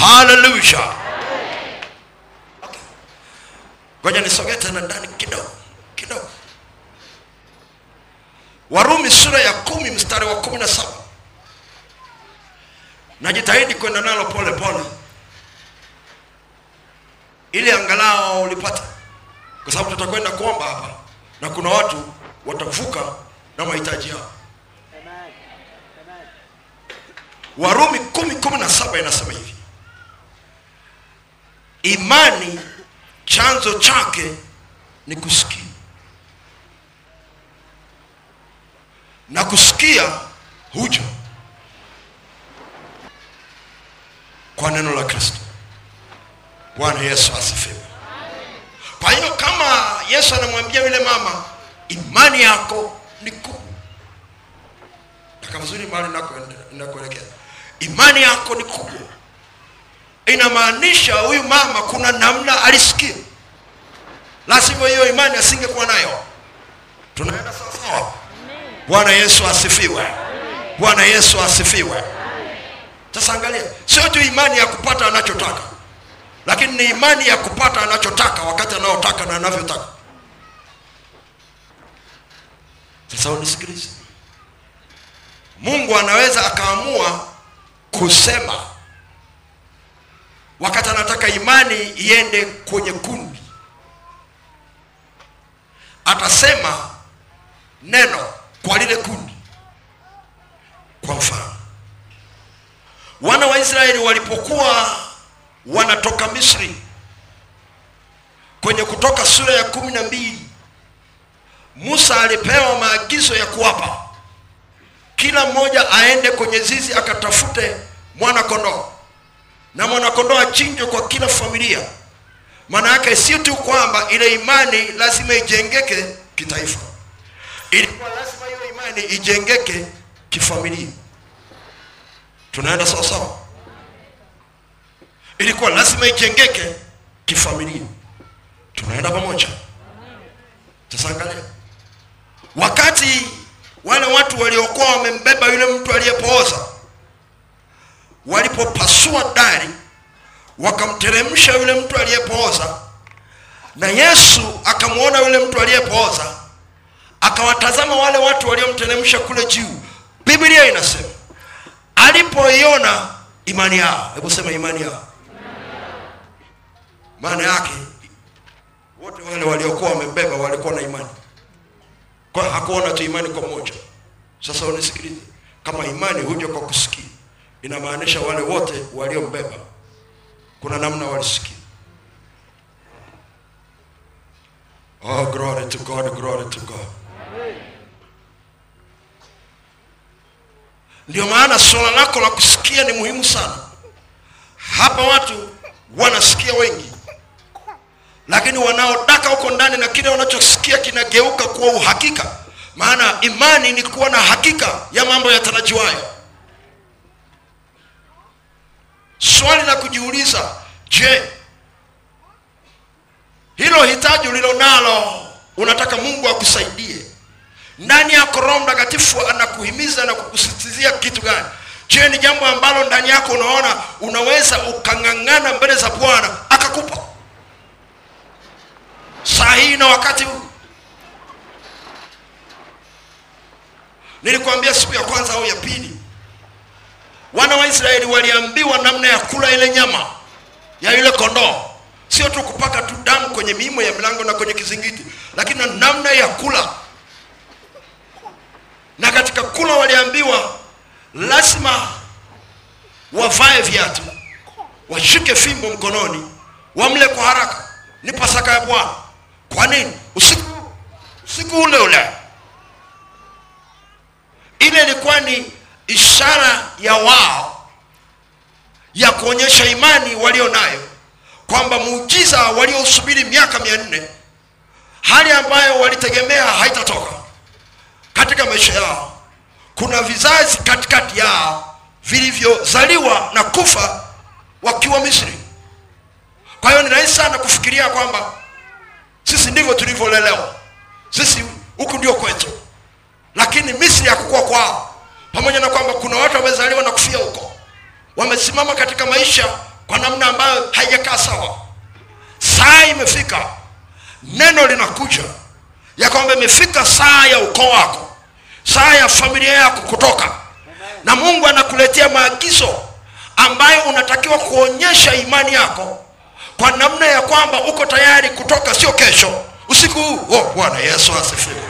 Haleluya ngoja nisogee tena ndani kidogo kidogo warumi sura ya kumi mstari wa kumi na saba. Najitahidi kwenda nalo pole pole. Ili angalau ulipata. Kwa sababu tutakwenda kuomba hapa na kuna watu watavuka na mahitaji yao. Warumi kumi kumi na saba inasema hivi. Imani chanzo chake ni kusikia na kusikia huja kwa neno la kristo. Bwana yesu asifiwe. Kwa hiyo kama yesu anamwambia yule mama imani yako ni kubwa nakavizuri mali nakuelekea imani yako ni kubwa. Inamaanisha huyu mama kuna namna alisikia. La sivyo hiyo imani asingekuwa nayo. Tunaenda bwana yesu asifiwe. Bwana yesu asifiwe. Sasa angalia sio tu imani ya kupata anachotaka lakini ni imani ya kupata anachotaka wakati anaotaka na anavyotaka. Sasa unisikilize. Mungu anaweza akaamua kusema wakati anataka imani iende kwenye kundi. Atasema neno kwa lile kundi. Kwa mfano wana wa israeli walipokuwa wanatoka misri kwenye kutoka sura ya kumi na mbili musa alipewa maagizo ya kuwapa. Kila mmoja aende kwenye zizi akatafute mwana kondoo na mwanakondoo achinjwe kwa kila familia. Maana yake sio tu kwamba ile imani lazima ijengeke kitaifa ilikuwa lazima hiyo imani ijengeke kifamilia. Tunaenda sawa sawa? Ilikuwa lazima ijengeke kifamilia. Tunaenda pamoja. Sasa wakati wale watu waliokuwa wamembeba yule mtu aliyepooza walipopasua dari wakamteremsha yule mtu aliyepooza na yesu akamwona yule mtu aliyepooza akawatazama wale watu waliomteremsha kule juu. Biblia inasema alipoiona imani yao. Hebu sema imani yao. Maana yake wote wale waliokuwa wamebeba walikuwa na imani. Kwa hakuona tu imani kwa moja. Sasa unisikilize. Kama imani huja kwa kusikia inamaanisha wale wote waliombeba kuna namna walisikia. Oh glory to god glory to god ndio maana swala lako la kusikia ni muhimu sana. Hapa watu wanasikia wengi lakini wanaodaka huko ndani na kile wanachosikia kinageuka kuwa uhakika. Maana imani ni kuwa na hakika ya mambo yatarajiwayo. Swali la kujiuliza je hilo hitaji ulilonalo unataka mungu akusaidie ndani yako roho mtakatifu anakuhimiza na kukusitizia kitu gani? Je ni jambo ambalo ndani yako unaona unaweza ukang'ang'ana mbele za bwana akakupa? Saa hii na wakati huu. Nilikuambia siku ya kwanza au ya pili wana wa israeli waliambiwa namna ya kula ile nyama ya yule kondoo. Sio tu kupaka tu damu kwenye miimo ya milango na kwenye kizingiti lakini na namna ya kula na katika kula waliambiwa lazima wavae viatu washike fimbo mkononi wamle kwa haraka. Ni pasaka ya bwana. Kwa nini? Usiku usiku ule ule. Ile ilikuwa ni ishara ya wao ya kuonyesha imani walio nayo kwamba muujiza waliosubiri miaka mia nne hali ambayo walitegemea haitatoka katika maisha yao. Kuna vizazi katikati yao vilivyozaliwa na kufa wakiwa misri. Kwa hiyo ni rahisi sana kufikiria kwamba sisi ndivyo tulivyolelewa. Sisi huku ndio kwetu. Lakini misri hakukuwa kwao. Pamoja na kwamba kuna watu wamezaliwa na kufia huko. Wamesimama katika maisha kwa namna ambayo haijakaa sawa. Saa imefika neno linakuja ya kwamba imefika saa ya ukoo wako saa ya familia yako kutoka. Na mungu anakuletea maagizo ambayo unatakiwa kuonyesha imani yako kwa namna ya kwamba uko tayari kutoka sio kesho usiku huu. Oh, bwana yesu asifiwe.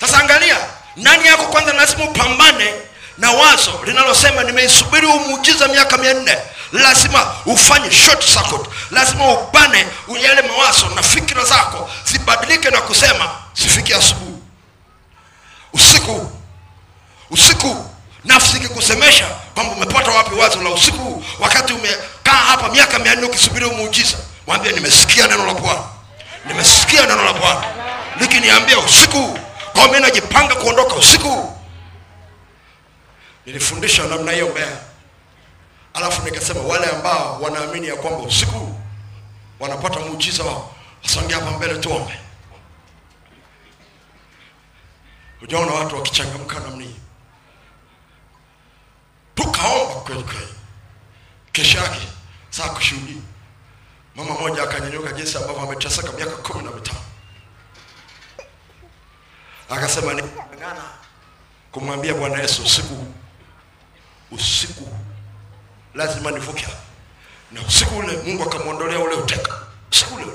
Sasa angalia ndani yako kwanza lazima upambane na wazo linalosema nimeisubiri umuujiza miaka mia nne lazima ufanye short circuit. Lazima ubane yale mawazo na fikira zako zibadilike na kusema sifiki asubuhi. Usiku usiku nafsi ikikusemesha kwamba umepata wapi wazo la usiku? Wakati umekaa hapa miaka mia nne ukisubiri umuujiza muujiza mwambie nimesikia neno la bwana. Nimesikia neno la bwana. Likiniambia usiku kwa mi najipanga kuondoka usiku nilifundisha namna hiyo mbea alafu nikasema wale ambao wanaamini ya kwamba usiku wanapata muujiza wao wasonge hapa mbele tuombe. Ujaona watu wakichangamka namna hii. Tukaomba kweli kweli. Yake saa kushuhudia. Mama moja akanyanyuka jinsi ambavyo ameteseka miaka kumi na mitano. Akasema ni kumwambia bwana yesu usiku usiku. Lazima nivuke. Na usiku ule mungu akamwondolea ule uteka. Usiku ule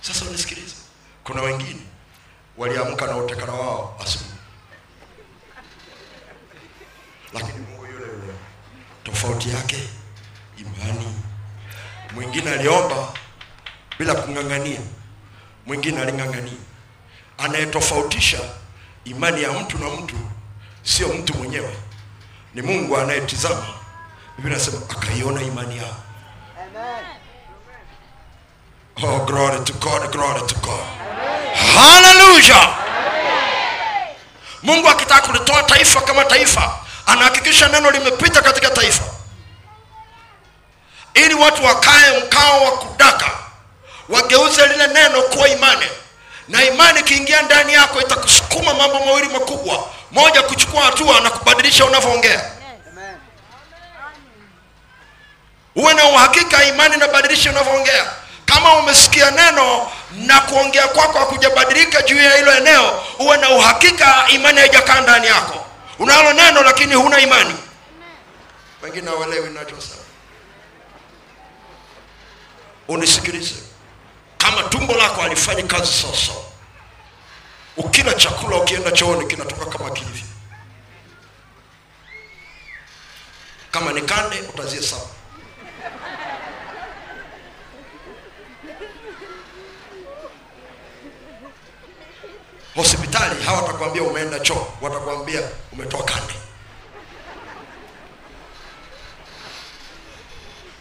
sasa unisikilize. Kuna wengine waliamka na utekano wao asubuhi. Lakini mungu yule yule tofauti yake imani. Mwingine aliomba bila kung'ang'ania. Mwingine aling'ang'ania. Anayetofautisha imani ya mtu na mtu sio mtu mwenyewe ni mungu anayetizama. Biblia nasema akaiona imani yao. Oh glory to god glory to god. Hallelujah. mungu akitaka kulitoa taifa kama taifa anahakikisha neno limepita katika taifa. Ili watu wakae mkao wa kudaka wageuze lile neno kuwa imani. Na imani ikiingia ndani yako itakusukuma mambo mawili makubwa moja kuchukua hatua na kubadilisha unavyoongea. Uwe na uhakika imani inabadilisha unavyoongea. Kama umesikia neno na kuongea kwako hakujabadilika juu ya hilo eneo uwe na uhakika imani haijakaa ndani yako. Unalo neno lakini huna imani. Wengine hawelewi ninachosema. Unisikilize. Kama tumbo lako alifanya kazi sawasawa ukila chakula ukienda chooni kinatoka kama kilivyo kama ni kande utazihesabu hospitali hawatakwambia umeenda choo watakwambia umetoa kande.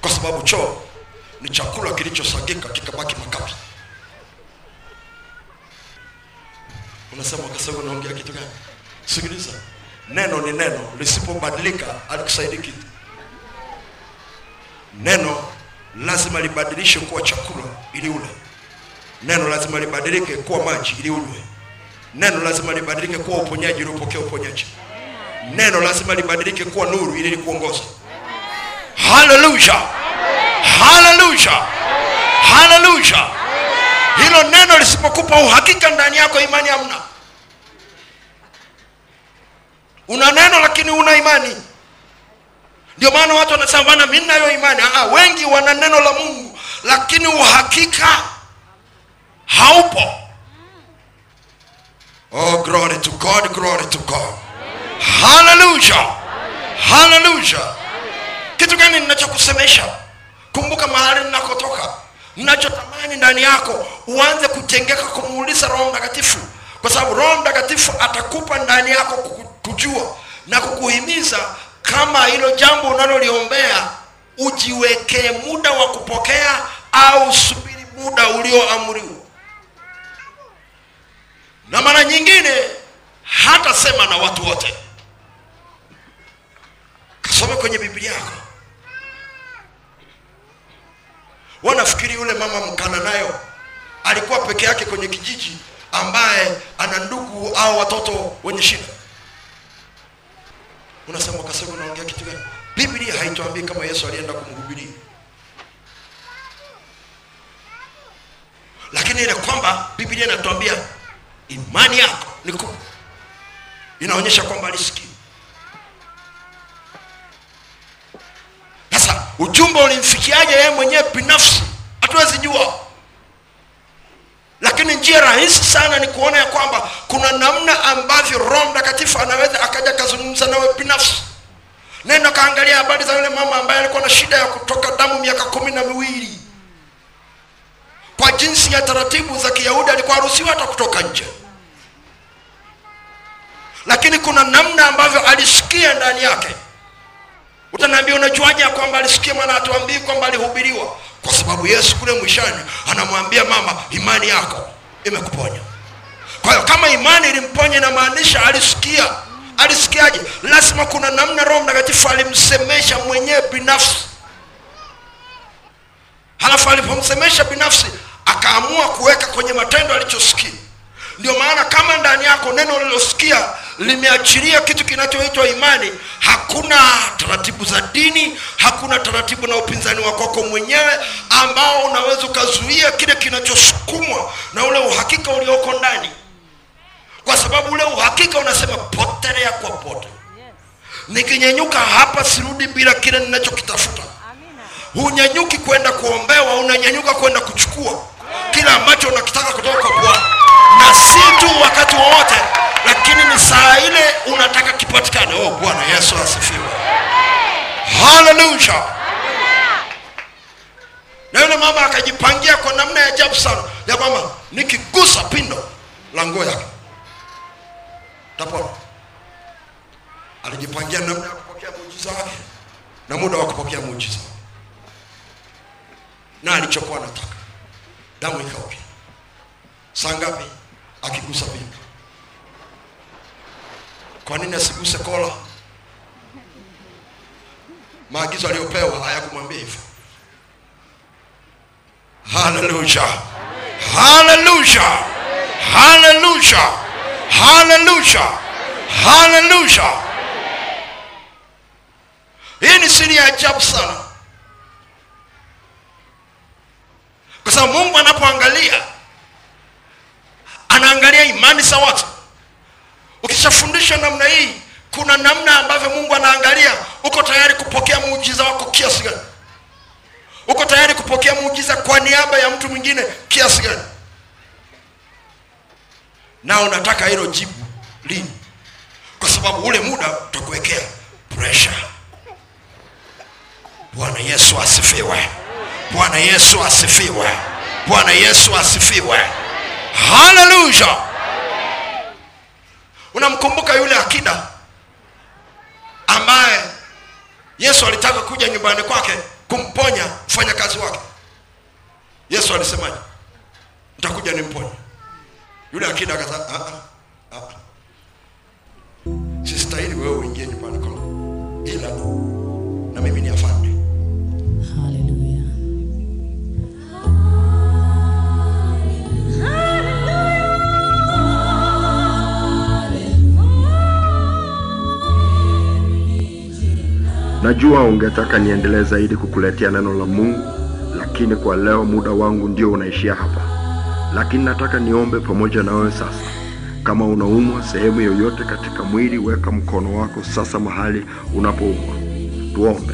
Kwa sababu choo ni chakula kilichosagika kikabaki makapi unasema kasema unaongea kitu gani? Sikiliza. Neno ni neno lisipobadilika alikusaidi kitu neno lazima libadilishe kuwa chakula ili ule. Neno lazima libadilike kuwa maji ili unywe neno lazima libadilike kuwa uponyaji ili upokee uponyaji. Neno lazima libadilike kuwa nuru ili likuongoze. Haleluya haleluya haleluya hilo neno lisipokupa uhakika ndani yako imani hamna. Una neno lakini una imani. Ndio maana watu wanasema bana mi nayo imani. Aa, wengi wana neno la mungu lakini uhakika haupo. Oh glory to god glory to god. Haleluya haleluya kitu gani ninachokusemesha? Kumbuka mahali ninakotoka ninachotamani ndani yako uanze kutengeka kumuuliza roho mtakatifu. Kwa sababu roho mtakatifu atakupa ndani yako kujua na kukuhimiza kama hilo jambo unaloliombea ujiwekee muda wa kupokea au subiri muda ulioamriwa. Na mara nyingine hata sema na watu wote. Kasome kwenye biblia yako wanafikiri yule mama mkananayo alikuwa peke yake kwenye kijiji ambaye ana ndugu au watoto wenye shida? Unasema kasema unaongea kitu gani? Biblia haituambii kama yesu alienda kumhubiria lakini ile kwamba biblia inatuambia imani yako ni kubwa. Inaonyesha kwamba alisikia sasa ujumbe ulimfikiaje yeye mwenyewe binafsi? Hatuwezi jua. Lakini njia rahisi sana ni kuona ya kwamba kuna namna ambavyo roho mtakatifu anaweza akaja akazungumza nawe binafsi. Nenda kaangalia habari za yule mama ambaye alikuwa na shida ya kutoka damu miaka kumi na miwili. Kwa jinsi ya taratibu za kiyahudi alikuwa haruhusiwa hata kutoka nje. Lakini kuna namna ambavyo alisikia ndani yake utaniambia unajuaje kwamba alisikia maana hatuambii kwamba alihubiriwa? Kwa sababu yesu kule mwishani anamwambia mama imani yako imekuponya. Kwa hiyo kama imani ilimponya inamaanisha alisikia. Alisikiaje? Lazima kuna namna roho mtakatifu alimsemesha mwenyewe binafsi. Halafu alipomsemesha binafsi akaamua kuweka kwenye matendo alichosikia ndio maana kama ndani yako neno lilosikia limeachilia kitu kinachoitwa imani hakuna taratibu za dini hakuna taratibu na upinzani wa kwako mwenyewe ambao unaweza ukazuia kile kinachosukumwa na ule uhakika ulioko ndani. Kwa sababu ule uhakika unasema potelea kwa pote nikinyenyuka hapa sirudi bila kile ninachokitafuta. Hunyanyuki kwenda kuombewa unanyanyuka kwenda kuchukua kila ambacho unakitaka kutoka kwa bwana na si tu wakati wowote lakini ni saa ile unataka kipatikane. Oh bwana yesu asifiwe. Haleluya na yule mama akajipangia kwa namna ya ajabu sana ya kwamba nikigusa pindo la nguo yake. Tapona. Alijipangia namna ya kupokea muujiza wake na muda wa kupokea muujiza. Na alichokuwa anataka damu ikauke saa ngapi akigusa pindo kwa nini asiguse kola? Maagizo aliyopewa hayakumwambia hivyo. Haleluya haleluya haleluya haleluya haleluya hii ni siri ya ajabu sana. Kwa sababu mungu anapoangalia anaangalia imani za watu. Ukishafundishwa namna hii kuna namna ambavyo mungu anaangalia. Uko tayari kupokea muujiza wako kiasi gani? Uko tayari kupokea muujiza kwa niaba ya mtu mwingine kiasi gani? Na unataka hilo jibu lini? Kwa sababu ule muda utakuwekea pressure. Bwana yesu asifiwe. Bwana yesu asifiwe. Bwana yesu asifiwe haleluya unamkumbuka yule akida ambaye yesu alitaka kuja nyumbani kwake kumponya mfanyakazi wake? Yesu alisemaje? Nitakuja nimponye. Yule akida akasema "Ah, ah, ah. sistahili wewe uingie nyumbani Najua ungetaka niendelee zaidi kukuletea neno la Mungu, lakini kwa leo muda wangu ndio unaishia hapa. Lakini nataka niombe pamoja na wewe sasa. Kama unaumwa sehemu yoyote katika mwili, weka mkono wako sasa mahali unapoumwa. Tuombe.